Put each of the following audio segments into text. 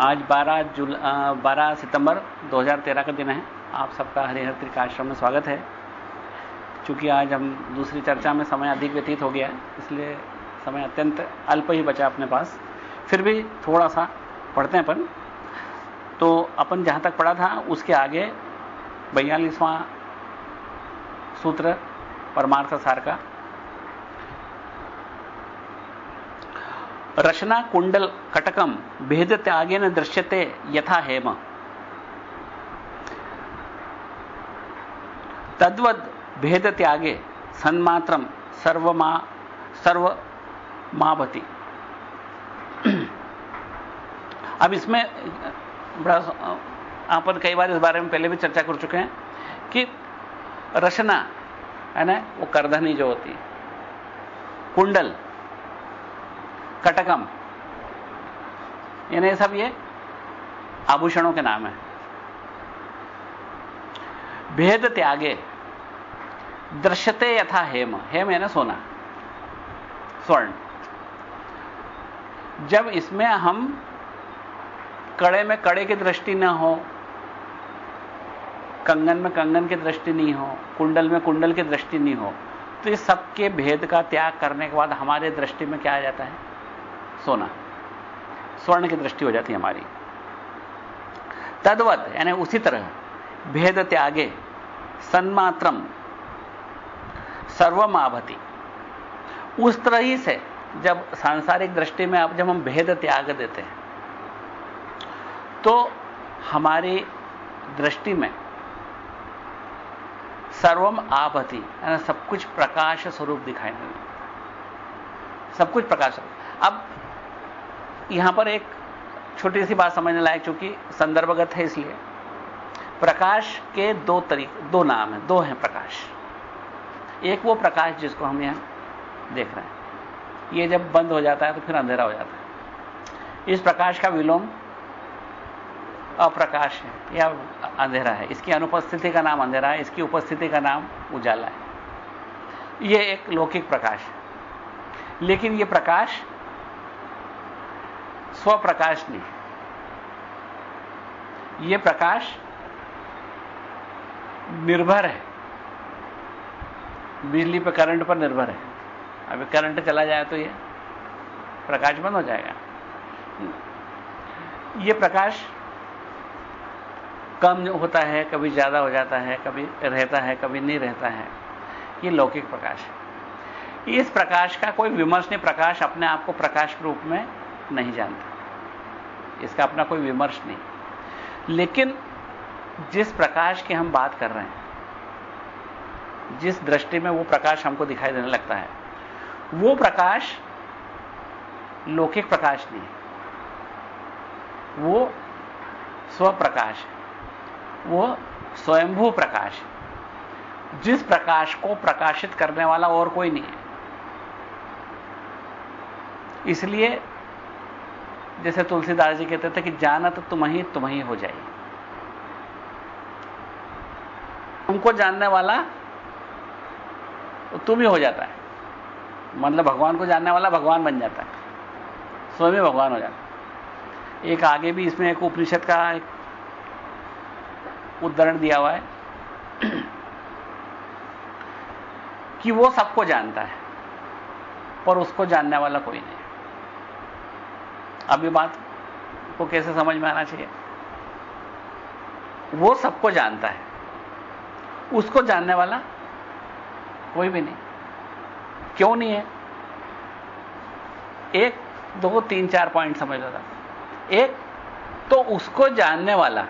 आज 12 जुल 12 सितंबर 2013 का दिन है। आप सबका हरिहर त्रिकाश्रम में स्वागत है। चूँकि आज हम दूसरी चर्चा में समय अधिक व्यतीत हो गया है, इसलिए समय अत्यंत अल्प ही बचा अपने पास। फिर भी थोड़ा सा पढ़ते हैं अपन। तो अपन जहाँ तक पढ़ा था, उसके आगे बयालीसवां सूत्र परमार्थ सार का। रचना कुंडल कटकम भेद त्यागे न दृश्यते यथा हेम। तद्वद भेद त्यागे सन्मात्रम सर्वमा सर्व माभति अब इसमें अपन कई बार इस बारे में पहले भी चर्चा कर चुके हैं कि रचना, है ना, वो करधनी जो होती कुंडल कटकम। यानी सब ये आभूषणों के नाम है। भेद त्यागे, दृश्यते यथा हेम। हेम है ना सोना, स्वर्ण। जब इसमें हम कड़े में कड़े की दृष्टि ना हो, कंगन में कंगन की दृष्टि नहीं हो, कुंडल में कुंडल की दृष्टि नहीं हो तो इस सबके भेद का त्याग करने के बाद हमारे दृष्टि में क्या आ जाता है? सोना। स्वर्ण की दृष्टि हो जाती है हमारी। तद्वत, यानी उसी तरह, भेद त्यागे, सन्मात्रम, सर्वम आभति। उस तरह ही से, जब सांसारिक दृष्टि में अब जब हम भेद त्याग देते हैं तो हमारी दृष्टि में सर्वम आभति, यानी सब कुछ प्रकाश स्वरूप दिखाई देने सब कुछ प्रकाश अब यहाँ पर एक छोटी सी बात समझने लायक, चूँकि संदर्भगत है इसलिए। प्रकाश के दो तरीके, दो नाम हैं, दो हैं प्रकाश। एक वो प्रकाश जिसको हम यहाँ देख रहे हैं। ये जब बंद हो जाता है तो फिर अंधेरा हो जाता है। इस प्रकाश का विलोम अप्रकाश है, या अंधेरा है। इसकी अनुपस्थिति का नाम अंधेरा है, इसकी उपस्थिति का नाम उजाला है। यह एक लौकिक प्रकाश है। लेकिन यह प्रकाश स्वप्रकाश नहीं यह प्रकाश निर्भर है। बिजली पर करंट पर निर्भर है। अभी करंट चला जाए तो यह प्रकाश बंद हो जाएगा। यह प्रकाश कम होता है, कभी ज़्यादा हो जाता है, कभी रहता है, कभी नहीं रहता है। ये लौकिक प्रकाश है। इस प्रकाश का कोई विमर्श नहीं प्रकाश अपने आप को प्रकाश के रूप में नहीं जानता। इसका अपना कोई विमर्श नहीं। लेकिन जिस प्रकाश की हम बात कर रहे हैं, जिस दृष्टि में वो प्रकाश हमको दिखाई देने लगता है, वो प्रकाश लौकिक प्रकाश नहीं वो स्वप्रकाश है। वो स्वयंभू प्रकाश है। जिस प्रकाश को प्रकाशित करने वाला और कोई नहीं है। इसलिए जैसे तुलसीदास जी कहते थे कि जाना तो तुम ही तुम ही हो जाए तुमको जानने वाला तो तुम ही हो जाता है। मतलब भगवान को जानने वाला भगवान बन जाता है। स्वयं भगवान हो जाता है। एक आगे भी इसमें एक उपनिषद का एक उदाहरण दिया हुआ है कि वो सबको जानता है, पर उसको जानने वाला कोई नहीं। अब ये बात को कैसे समझ में आना चाहिए? वो सबको जानता है। उसको जानने वाला कोई भी नहीं। क्यों नहीं है? एक, दो, तीन, चार पॉइंट समझ लो था एक तो उसको जानने वाला,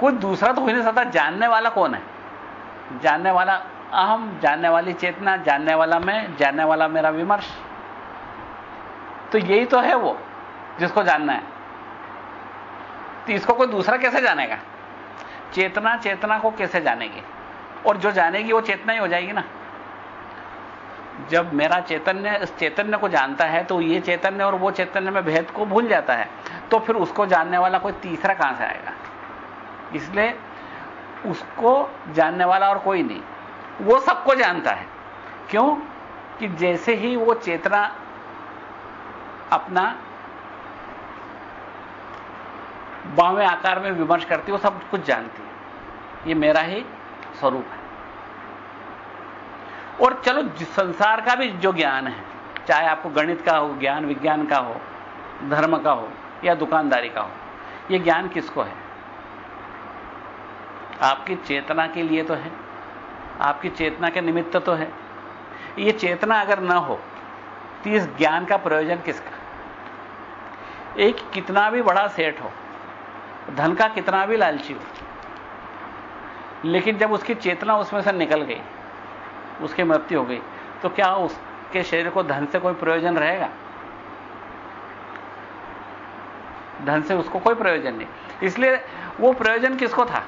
कोई दूसरा तो हो नहीं सकता। जानने वाला कौन है? जानने वाला अहम, जानने वाली चेतना, जानने वाला मैं, जानने वाला मेरा विमर्श। तो यही तो है वो, जिसको जानना है। तो इसको कोई दूसरा कैसे जानेगा? चेतना चेतना को कैसे जानेगी? और जो जानेगी वो चेतना ही हो जाएगी ना। जब मेरा चैतन्य, इस चैतन्य को जानता है तो ये चैतन्य और वो चैतन्य में भेद को भूल जाता है। तो फिर उसको जानने वाला कोई तीसरा कहाँ से आएगा? इसलिए उसको जानने वाला और कोई नहीं, वो सबको जानता है। क्यों? कि जैसे ही वो चेतना अपना बावे आकार में विमर्श करती है, वो सब कुछ जानती है। ये मेरा ही स्वरूप है। और चलो संसार का भी जो ज्ञान है, चाहे आपको गणित का हो, ज्ञान विज्ञान का हो, धर्म का हो, या दुकानदारी का हो यह ज्ञान किसको है? आपकी चेतना के लिए तो है। आपकी चेतना के निमित्त तो है। ये चेतना अगर ना हो तो इस ज्ञान का प्रयोजन किसका? एक कितना भी बड़ा सेठ हो, धन का कितना भी लालची हो, लेकिन जब उसकी चेतना उसमें से निकल गई, उसकी मृत्यु हो गई तो क्या उसके शरीर को धन से कोई प्रयोजन रहेगा? धन से उसको कोई प्रयोजन नहीं। इसलिए वो प्रयोजन किसको था?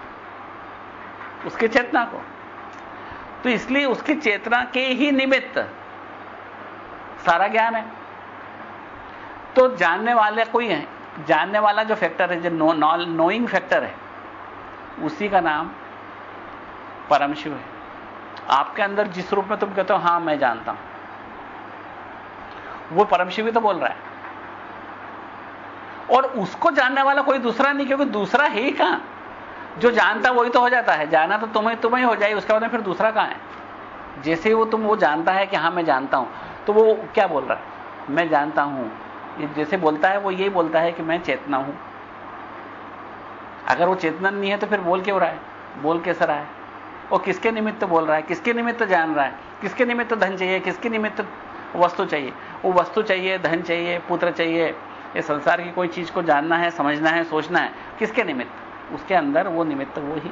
उसकी चेतना को। तो इसलिए उसकी चेतना के ही निमित्त सारा ज्ञान है। तो जानने वाले कोई है। जानने वाला जो फैक्टर है जो नो, नोइंग फैक्टर है उसी का नाम परम शिव है। आपके अंदर जिस रूप में तुम कहते हो हाँ मैं जानता हूँ। वो परम शिव ही तो बोल रहा है। और उसको जानने वाला कोई दूसरा नहीं क्योंकि दूसरा है ही कहाँ? जो जानता वही तो हो जाता है। जाना तो तुम्हें तुम्हें हो जाए उसके बाद में फिर दूसरा कहाँ है? जैसे ही वो तुम वो जानता है कि हाँ मैं जानता हूँ। तो वो क्या बोल रहा है? मैं जानता हूँ। जैसे बोलता है, वो यही बोलता है कि मैं चेतना हूँ। अगर वो चेतना नहीं है तो फिर बोल क्यों रहा है? बोल कैसा रहा है? वो किसके निमित्त बोल रहा है? किसके निमित्त जान रहा है? किसके निमित्त धन चाहिए? किसके निमित्त वस्तु चाहिए? वो वस्तु चाहिए, धन चाहिए, पुत्र चाहिए, ये संसार की कोई चीज़ को जानना है, समझना है, सोचना है, किसके निमित्त? उसके अंदर वो निमित्त, वो ही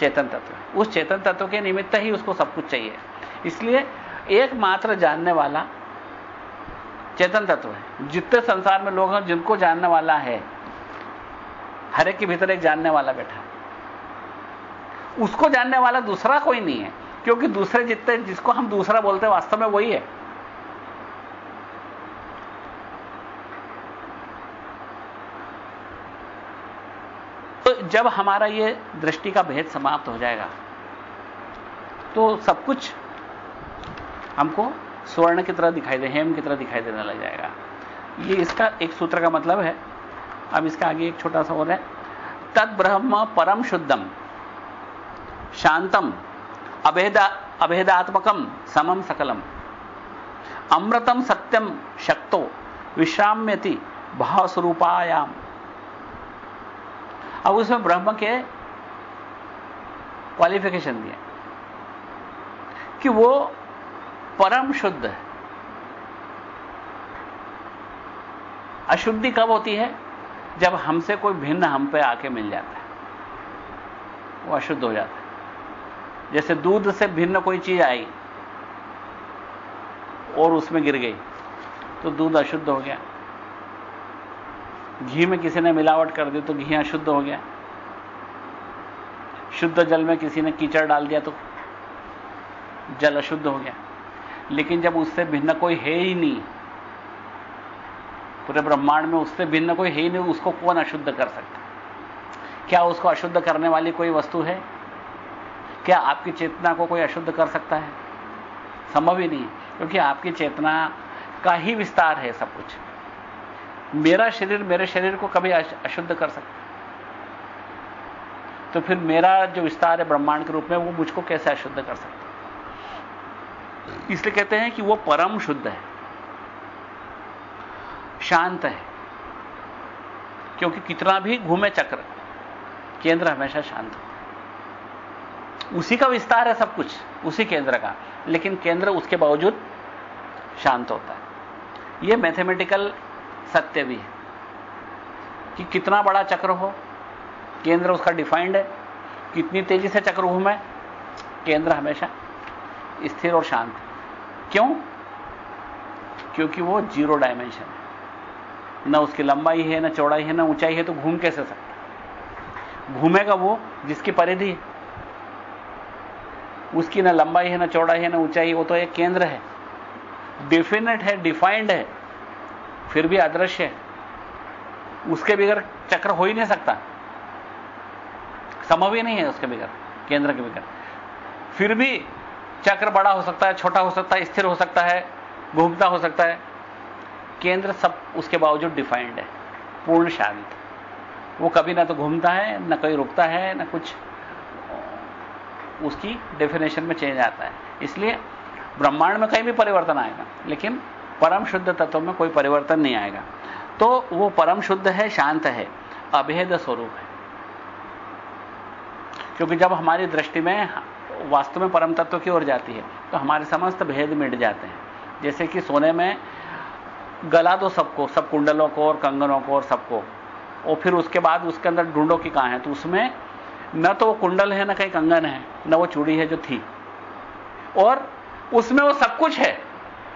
चेतन तत्व उस चेतन तत्व के निमित्त ही उसको सब कुछ चाहिए। इसलिए एकमात्र जानने वाला चेतन तत्व है। जितने संसार में लोग हैं, जिनको जानने वाला है, हर एक के भीतर एक जानने वाला बैठा। उसको जानने वाला दूसरा कोई नहीं है, क्योंकि दूसरे जितने, जिसको हम दूसरा बोलते हैं, वास्तव में वही है। तो जब हमारा ये दृष्टि का भेद समाप्त हो जाएगा तो सब कुछ हमको स्वर्ण की तरह दिखाई दे, हेम की तरह दिखाई देने लग जाएगा। ये इसका एक सूत्र का मतलब है। अब इसका आगे एक छोटा सा और है। तद ब्रह्म परम शुद्धम, शांतम, अभेदा, अभेदात्मकम, समम सकलम। अमृतम सत्यम शक्तो, विश्राम्यति भाव स्वरूपायाम अब उसमें ब्रह्म के क्वालिफिकेशन दिए। कि वो परम शुद्ध है। अशुद्धि कब होती है? जब हमसे कोई भिन्न हम पे आके मिल जाता है। वो अशुद्ध हो जाता है। जैसे दूध से भिन्न कोई चीज़ आई और उसमें गिर गई तो दूध अशुद्ध हो गया। घी में किसी ने मिलावट कर दी तो घी अशुद्ध हो गया। शुद्ध जल में किसी ने कीचड़ डाल दिया तो जल अशुद्ध हो गया। लेकिन जब उससे भिन्न कोई है ही नहीं, पूरे ब्रह्मांड में उससे भिन्न कोई है ही नहीं, उसको कौन अशुद्ध कर सकता? क्या उसको अशुद्ध करने वाली कोई वस्तु है? क्या आपकी चेतना को कोई अशुद्ध कर सकता है? संभव ही नहीं, क्योंकि आपकी चेतना का ही विस्तार है सब कुछ। मेरा शरीर मेरे शरीर को कभी अशुद्ध कर सकता तो फिर मेरा जो विस्तार है ब्रह्मांड के रूप में, वो मुझको कैसे अशुद्ध कर सकता इसलिए कहते हैं कि वो परम शुद्ध है, शांत है, क्योंकि कितना भी घूमे चक्र, केंद्र हमेशा शांत हो। उसी का विस्तार है सब कुछ, उसी केंद्र का, लेकिन केंद्र उसके बावजूद शांत होता है। यह मैथमेटिकल सत्य भी है कि कितना बड़ा चक्र हो, केंद्र उसका डिफाइंड है, कितनी तेज़ी से चक्र घूमे, केंद्र हमेशा स्थिर और शांत। क्यों? क्योंकि वो ज़ीरो डायमेंशन है। ना उसकी लंबाई है, ना चौड़ाई है, ना ऊंचाई है तो घूम कैसे सकता घूमेगा वो जिसकी परिधि है। उसकी ना लंबाई है, ना चौड़ाई है, ना ऊंचाई, वो तो एक केंद्र है। डिफिनेट है डिफाइंड है, फिर भी अदृश्य है। उसके बगैर चक्र हो ही नहीं सकता। संभव ही नहीं है उसके बगैर, केंद्र के बगैर। फिर भी चक्र बड़ा हो सकता है, छोटा हो सकता है, स्थिर हो सकता है, घूमता हो सकता है। केंद्र सब उसके बावजूद डिफाइंड है पूर्ण शांत वो कभी ना तो घूमता है, ना कहीं रुकता है, ना कुछ। उसकी डेफिनेशन में चेंज आता है। इसलिए ब्रह्मांड में कहीं भी परिवर्तन आएगा, लेकिन परम शुद्ध तत्व में कोई परिवर्तन नहीं आएगा। तो वो परम शुद्ध है, शांत है, अभेद स्वरूप है। क्योंकि जब हमारी दृष्टि में वास्तव में परम तत्व की ओर जाती है तो हमारे समस्त भेद मिट जाते हैं। जैसे कि सोने में गला दो सबको, सब कुंडलों को और कंगनों को और सबको, और फिर उसके बाद उसके अंदर ढूंढो कि कहाँ है तो उसमें न तो वो कुंडल है, न कहीं कंगन है, न वो चूड़ी है जो थी। और उसमें वो सब कुछ है,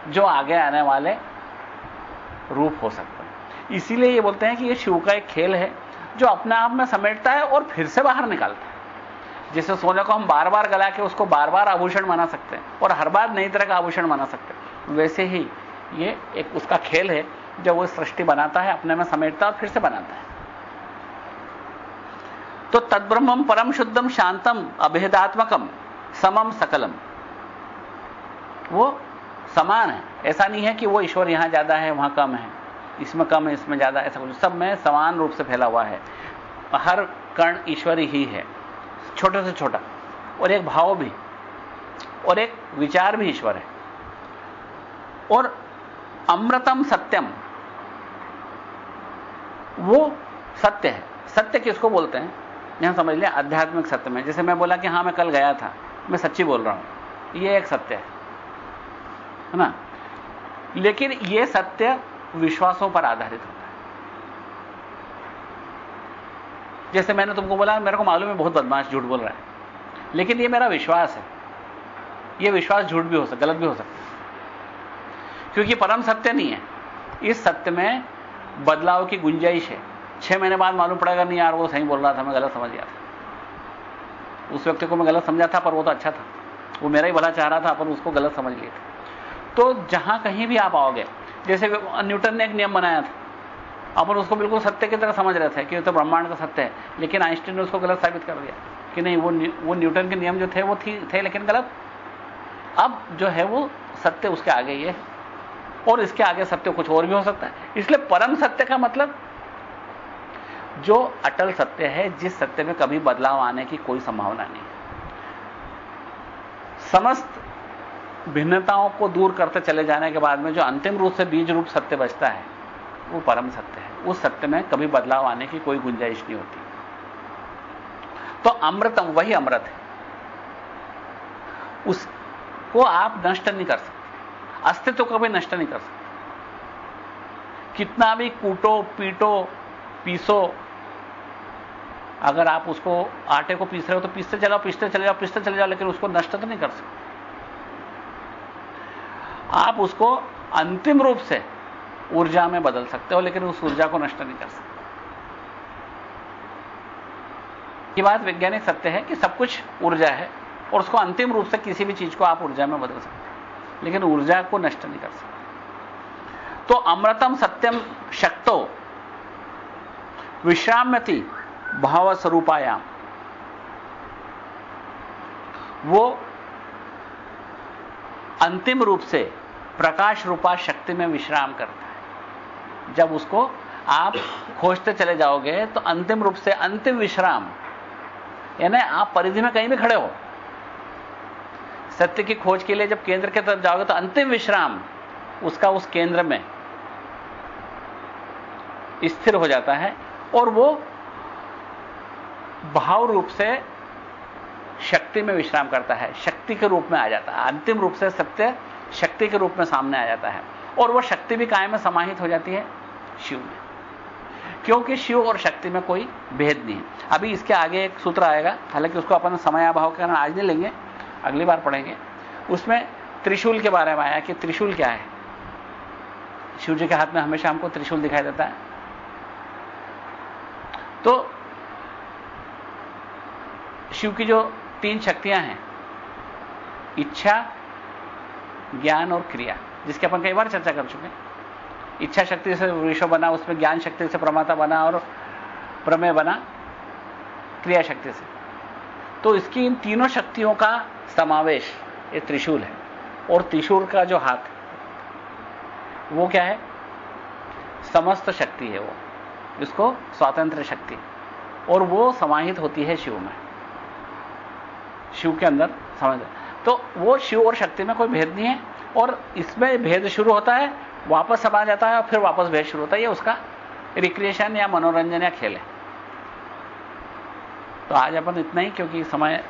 जो आगे आने वाले रूप हो सकता है। इसीलिए ये बोलते हैं कि ये शिव का एक खेल है, जो अपने आप में समेटता है और फिर से बाहर निकालता है। जैसे सोने को हम बार बार गला के उसको बार बार आभूषण बना सकते हैं और हर बार नई तरह का आभूषण बना सकते हैं। वैसे ही ये एक उसका खेल है, जब वो सृष्टि बनाता है, अपने में समेटता है और फिर से बनाता है। तो तद्ब्रह्म परम शुद्धम शांतम अभेदात्मकम समम सकलम। वो समान है। ऐसा नहीं है कि वो ईश्वर यहाँ ज़्यादा है, वहाँ कम है। इसमें कम है, इसमें ज़्यादा, ऐसा कुछ सब में समान रूप से फैला हुआ है। हर कण ईश्वरी ही है। छोटे से छोटा, और एक भाव भी, और एक विचार भी ईश्वर है। और अमृतम सत्यम, वो सत्य है। सत्य किसको बोलते हैं? यहाँ समझ लिया आध्यात्मिक सत्य में। जैसे मैं बोला कि हाँ, मैं कल गया था, मैं सच्ची बोल रहा हूँ, ये एक सत्य है है ना? लेकिन ये सत्य विश्वासों पर आधारित है। जैसे मैंने तुमको बोला, मेरे को मालूम है बहुत बदमाश झूठ बोल रहा है। लेकिन ये मेरा विश्वास है। ये विश्वास झूठ भी हो सकता, गलत भी हो सकता। क्योंकि परम सत्य नहीं है। इस सत्य में बदलाव की गुंजाइश है। छह महीने बाद मालूम पड़ेगा नहीं यार, वो सही बोल रहा था, मैं गलत समझ गया था। उस व्यक्ति को मैं गलत समझा था, पर वो तो अच्छा था। वो मेरा ही भला चाह रहा था, पर उसको गलत समझ लिए थे। तो जहाँ कहीं भी आप आओगे, जैसे न्यूटन ने एक नियम बनाया था अपन उसको बिल्कुल सत्य की तरह समझ रहे थे कि तो ब्रह्मांड का सत्य है, लेकिन आइंस्टीन ने उसको गलत साबित कर दिया कि नहीं, वो वो न्यूटन के नियम जो थे, वो थी, थे लेकिन गलत। अब जो है वो सत्य उसके आगे ये और इसके आगे सत्य कुछ और भी हो सकता है। इसलिए परम सत्य का मतलब जो अटल सत्य है, जिस सत्य में कभी बदलाव आने की कोई संभावना नहीं समस्त भिन्नताओं को दूर करते चले जाने के बाद में जो अंतिम रूप से बीज रूप सत्य बचता है वो परम सत्य है। उस सत्य में कभी बदलाव आने की कोई गुंजाइश नहीं होती। तो अमृतम वही अमृत है। उसको आप नष्ट नहीं कर सकते। अस्तित्व को भी नष्ट नहीं कर सकते। कितना भी कूटो, पीटो, पीसो, अगर आप उसको आटे को पीस रहे हो तो पीसते चलाओ पीसते चले जाओ, पीसते चले जाओ, लेकिन उसको नष्ट तो नहीं कर सकते। आप उसको अंतिम रूप से ऊर्जा में बदल सकते हो, लेकिन उस ऊर्जा को नष्ट नहीं कर सकते। ये बात वैज्ञानिक सत्य है कि सब कुछ ऊर्जा है और उसको अंतिम रूप से किसी भी चीज़ को आप ऊर्जा में बदल सकते हो, लेकिन ऊर्जा को नष्ट नहीं कर सकते। तो अमृतम सत्यम शक्तो विश्राम्यति भाव स्वरूपायाम। वो अंतिम रूप से प्रकाश रूपा शक्ति में विश्राम करता है। जब उसको आप खोजते चले जाओगे तो अंतिम रूप से अंतिम विश्राम, यानी आप परिधि में कहीं भी खड़े हो। सत्य की खोज के लिए जब केंद्र के तरफ़ जाओगे तो अंतिम विश्राम उसका उस केंद्र में स्थिर हो जाता है, और वो भाव रूप से शक्ति में विश्राम करता है, शक्ति के रूप में आ जाता है, अंतिम रूप से सत्य शक्ति के रूप में सामने आ जाता है। और वह शक्ति भी काय में समाहित हो जाती है शिव में। क्योंकि शिव और शक्ति में कोई भेद नहीं है। अभी इसके आगे एक सूत्र आएगा, हालाँकि उसको अपन समयाभाव के कारण आज नहीं लेंगे, अगली बार पढ़ेंगे। उसमें त्रिशूल के बारे में आया कि त्रिशूल क्या है? शिव जी के हाथ में हमेशा हमको त्रिशूल दिखाई देता है। तो शिव की जो तीन शक्तियाँ हैं, इच्छा, ज्ञान और क्रिया जिसके अपन कई बार चर्चा कर चुके इच्छा शक्ति से विश्व बना, उसमें ज्ञान शक्ति से प्रमाता बना और प्रमेय बना, क्रिया शक्ति से। तो इसकी इन तीनों शक्तियों का समावेश ये त्रिशूल है। और त्रिशूल का जो हाथ वो क्या है? समस्त शक्ति है वो। इसको स्वातंत्र शक्ति। और वो समाहित होती है शिव में। शिव के अंदर समझ तो वो शिव और शक्ति में कोई भेद नहीं है। और इसमें भेद शुरू होता है, वापस समा जाता है और फिर वापस भेद शुरू होता है। ये उसका रिक्रिएशन या मनोरंजन या खेल है। तो आज अपन इतना ही, क्योंकि समय